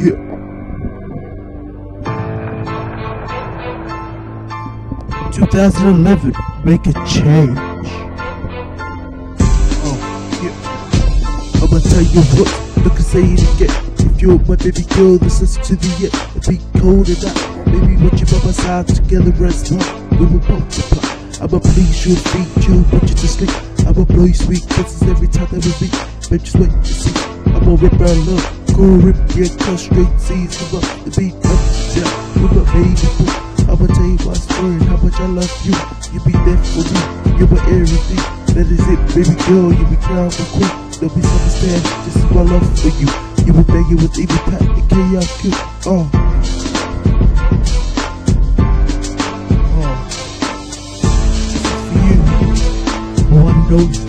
Yeah. Two thousand eleven, make a change. Oh, yeah. I'ma tell you what, look and say it again. If you're my baby girl, this is listen to the end. It'll be cold and hot. Baby, what you by my side together as one. We will multiply. I'ma please you, beat you, put you to sleep. I'ma blow you sweet kisses every time that we meet. Bet you sweat, you see. I'ma rip our love rip your cut straight C's. Come up the beat up, yeah, with my baby boo. I'ma tell you my story, how much I love you. You be there for me, you're my everything. That is it, baby girl, you be crowned for queen. Don't be misunderstand, this is my love for you. You be begging with even Pat and KRQ. Oh. Oh. For you. Know you